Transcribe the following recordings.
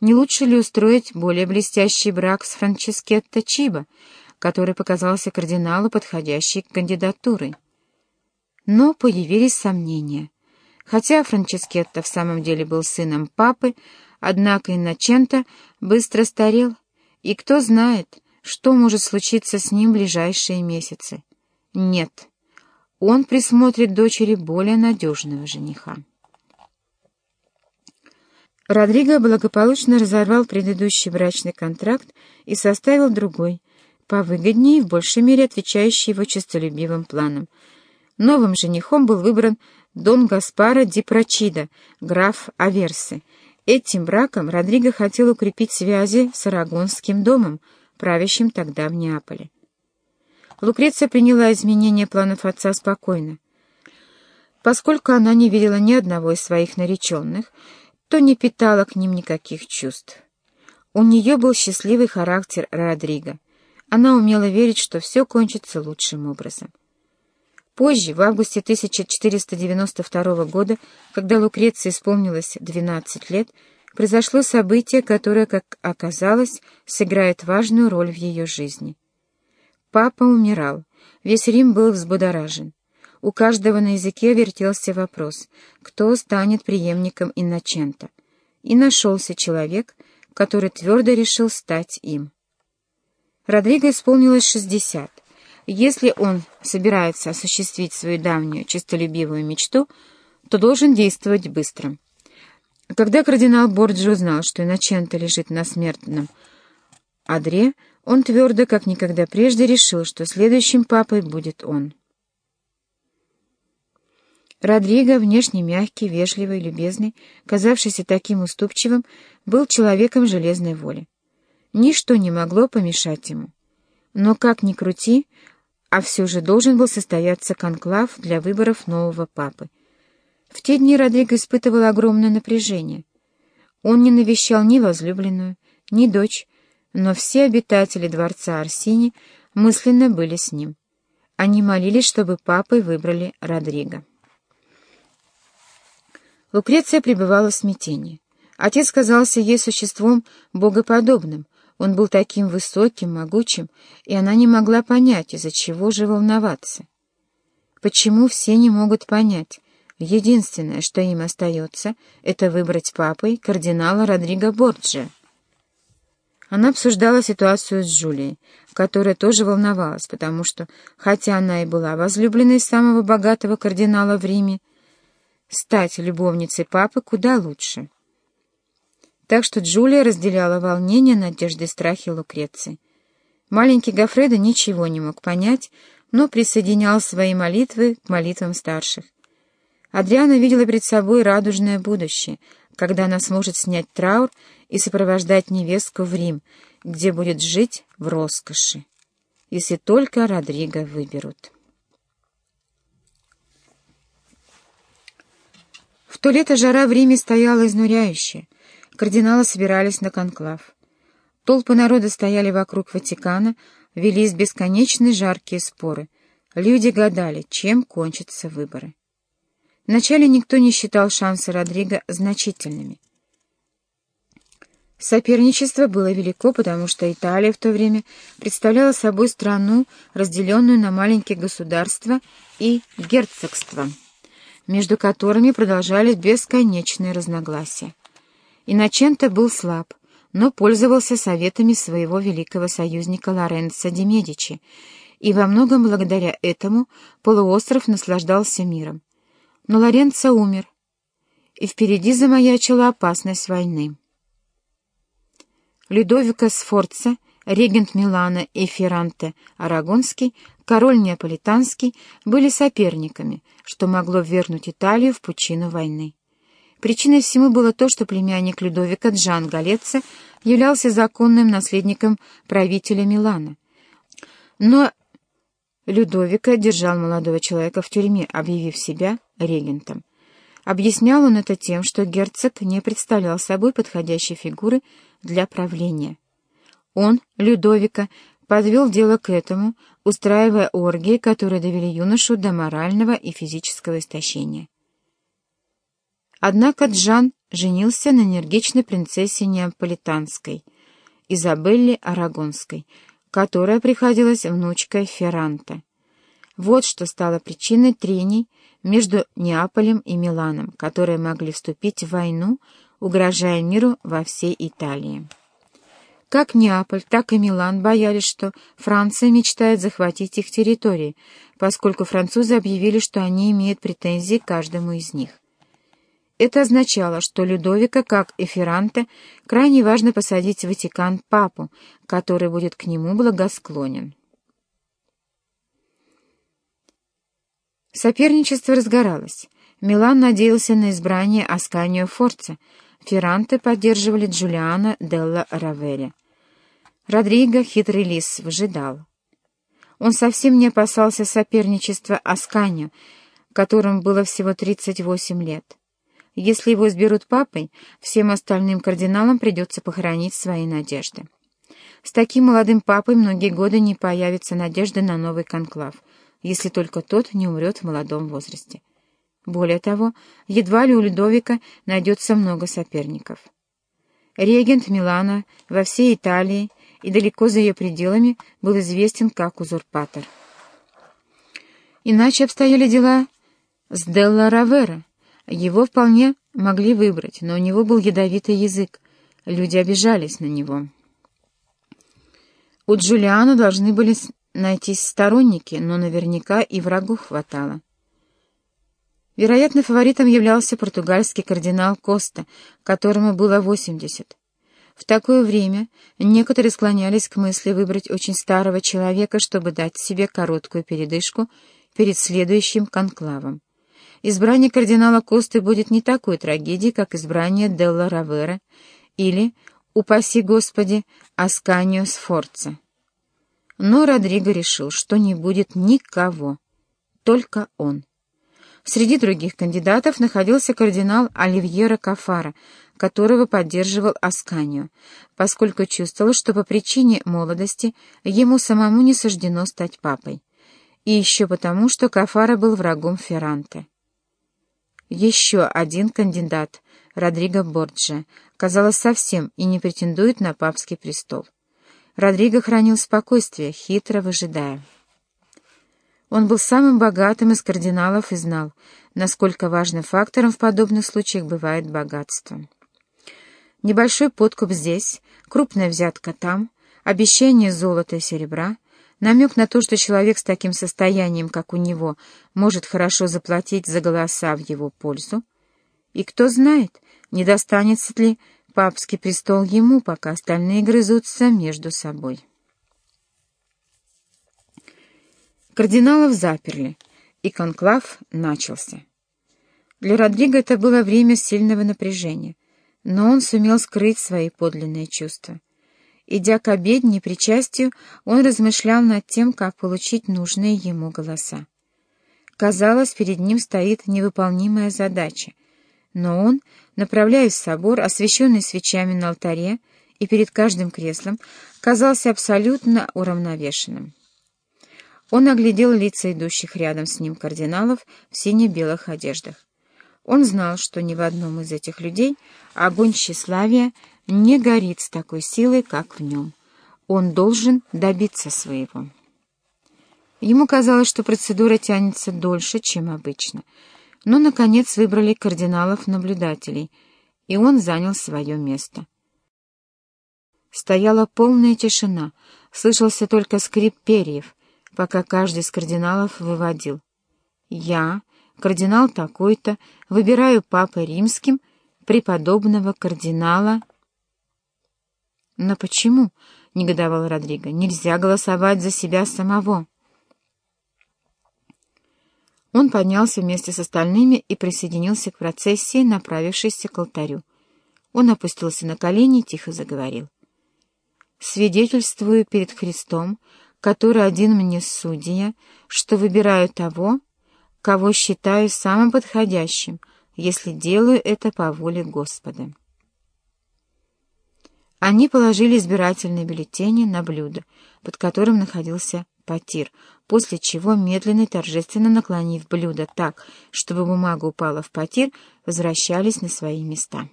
не лучше ли устроить более блестящий брак с Франческетто Чиба, который показался кардиналу подходящей кандидатурой. Но появились сомнения. Хотя Франческетто в самом деле был сыном папы, однако Инноченто быстро старел, и кто знает, что может случиться с ним в ближайшие месяцы. Нет, он присмотрит дочери более надежного жениха. Родриго благополучно разорвал предыдущий брачный контракт и составил другой, повыгоднее и в большей мере отвечающий его честолюбивым планам. Новым женихом был выбран Дон Гаспаро Ди Прочида, граф Аверсы. Этим браком Родриго хотел укрепить связи с Арагонским домом, правящим тогда в Неаполе. Лукреция приняла изменение планов отца спокойно. Поскольку она не видела ни одного из своих нареченных, то не питала к ним никаких чувств. У нее был счастливый характер Родриго. Она умела верить, что все кончится лучшим образом. Позже, в августе 1492 года, когда Лукреции исполнилось 12 лет, произошло событие, которое, как оказалось, сыграет важную роль в ее жизни. Папа умирал, весь Рим был взбудоражен. У каждого на языке вертелся вопрос, кто станет преемником Инночента. И нашелся человек, который твердо решил стать им. Родриго исполнилось шестьдесят. Если он собирается осуществить свою давнюю честолюбивую мечту, то должен действовать быстро. Когда кардинал Борджи узнал, что Инноченто лежит на смертном одре, он твердо, как никогда прежде, решил, что следующим папой будет он. Родриго, внешне мягкий, вежливый, любезный, казавшийся таким уступчивым, был человеком железной воли. Ничто не могло помешать ему. Но как ни крути, а все же должен был состояться конклав для выборов нового папы. В те дни Родриго испытывал огромное напряжение. Он не навещал ни возлюбленную, ни дочь, но все обитатели дворца Арсини мысленно были с ним. Они молились, чтобы папой выбрали Родриго. Лукреция пребывала в смятении. Отец казался ей существом богоподобным, он был таким высоким, могучим, и она не могла понять, из-за чего же волноваться. Почему все не могут понять? Единственное, что им остается, это выбрать папой кардинала Родриго Борджиа. Она обсуждала ситуацию с Джулией, которая тоже волновалась, потому что, хотя она и была возлюбленной самого богатого кардинала в Риме, стать любовницей папы куда лучше. Так что Джулия разделяла волнение, надежды и страхи Лукреции. Маленький Гофредо ничего не мог понять, но присоединял свои молитвы к молитвам старших. Адриана видела перед собой радужное будущее, когда она сможет снять траур и сопровождать невестку в Рим, где будет жить в роскоши, если только Родриго выберут. В то лето жара в Риме стояла изнуряющая. Кардиналы собирались на конклав. Толпы народа стояли вокруг Ватикана, велись бесконечные жаркие споры. Люди гадали, чем кончатся выборы. Вначале никто не считал шансы Родриго значительными. Соперничество было велико, потому что Италия в то время представляла собой страну, разделенную на маленькие государства и герцогства, между которыми продолжались бесконечные разногласия. Инноченто был слаб, но пользовался советами своего великого союзника Лоренцо де Медичи, и во многом благодаря этому полуостров наслаждался миром. Но Лоренцо умер, и впереди замаячила опасность войны. Людовико Сфорца, регент Милана и Ферранте Арагонский, король Неаполитанский были соперниками, что могло ввергнуть Италию в пучину войны. Причиной всему было то, что племянник Людовика Джан Галеца являлся законным наследником правителя Милана. Но Людовика держал молодого человека в тюрьме, объявив себя регентом. Объяснял он это тем, что герцог не представлял собой подходящей фигуры для правления. Он, Людовика, подвел дело к этому, устраивая оргии, которые довели юношу до морального и физического истощения. Однако Джан женился на энергичной принцессе Неаполитанской, Изабелле Арагонской, которая приходилась внучкой Ферранта. Вот что стало причиной трений между Неаполем и Миланом, которые могли вступить в войну, угрожая миру во всей Италии. Как Неаполь, так и Милан боялись, что Франция мечтает захватить их территории, поскольку французы объявили, что они имеют претензии к каждому из них. Это означало, что Людовика, как и Ферранте, крайне важно посадить в Ватикан папу, который будет к нему благосклонен. Соперничество разгоралось. Милан надеялся на избрание Асканио Форца, Ферранте поддерживали Джулиана Делла Равеля. Родриго, хитрый лис, выжидал. Он совсем не опасался соперничества Асканио, которому было всего 38 лет. Если его изберут папой, всем остальным кардиналам придется похоронить свои надежды. С таким молодым папой многие годы не появится надежда на новый конклав, если только тот не умрет в молодом возрасте. Более того, едва ли у Людовика найдется много соперников. Регент Милана во всей Италии и далеко за ее пределами был известен как узурпатор. Иначе обстояли дела с Делла Равера. Его вполне могли выбрать, но у него был ядовитый язык, люди обижались на него. У Джулиана должны были найтись сторонники, но наверняка и врагов хватало. Вероятно, фаворитом являлся португальский кардинал Коста, которому было 80. В такое время некоторые склонялись к мысли выбрать очень старого человека, чтобы дать себе короткую передышку перед следующим конклавом. Избрание кардинала Косты будет не такой трагедией, как избрание Делла Равера или, упаси Господи, Асканио Сфорца. Но Родриго решил, что не будет никого, только он. Среди других кандидатов находился кардинал Оливьера Кафара, которого поддерживал Асканио, поскольку чувствовал, что по причине молодости ему самому не суждено стать папой, и еще потому, что Кафара был врагом Ферранте. Еще один кандидат, Родриго Борджа, казалось, совсем и не претендует на папский престол. Родриго хранил спокойствие, хитро выжидая. Он был самым богатым из кардиналов и знал, насколько важным фактором в подобных случаях бывает богатство. Небольшой подкуп здесь, крупная взятка там, обещание золота и серебра, намек на то, что человек с таким состоянием, как у него, может хорошо заплатить за голоса в его пользу. И кто знает, не достанется ли папский престол ему, пока остальные грызутся между собой. Кардиналов заперли, и конклав начался. Для Родриго это было время сильного напряжения, но он сумел скрыть свои подлинные чувства. Идя к обедне причастию, он размышлял над тем, как получить нужные ему голоса. Казалось, перед ним стоит невыполнимая задача, но он, направляясь в собор, освещенный свечами на алтаре и перед каждым креслом, казался абсолютно уравновешенным. Он оглядел лица идущих рядом с ним кардиналов в сине-белых одеждах. Он знал, что ни в одном из этих людей огонь тщеславия не горит с такой силой, как в нем. Он должен добиться своего. Ему казалось, что процедура тянется дольше, чем обычно. Но, наконец, выбрали кардиналов-наблюдателей, и он занял свое место. Стояла полная тишина, слышался только скрип перьев, пока каждый из кардиналов выводил. «Я, кардинал такой-то, выбираю папой римским преподобного кардинала...» «Но почему?» — негодовал Родриго. «Нельзя голосовать за себя самого». Он поднялся вместе с остальными и присоединился к процессии, направившейся к алтарю. Он опустился на колени и тихо заговорил. «Свидетельствую перед Христом, который один мне судья, что выбираю того, кого считаю самым подходящим, если делаю это по воле Господа. Они положили избирательные бюллетени на блюдо, под которым находился потир, после чего, медленно и торжественно наклонив блюдо так, чтобы бумага упала в потир, возвращались на свои места.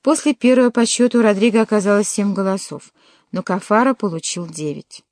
После первого по счету у Родриго оказалось семь голосов, но Кафара получил девять.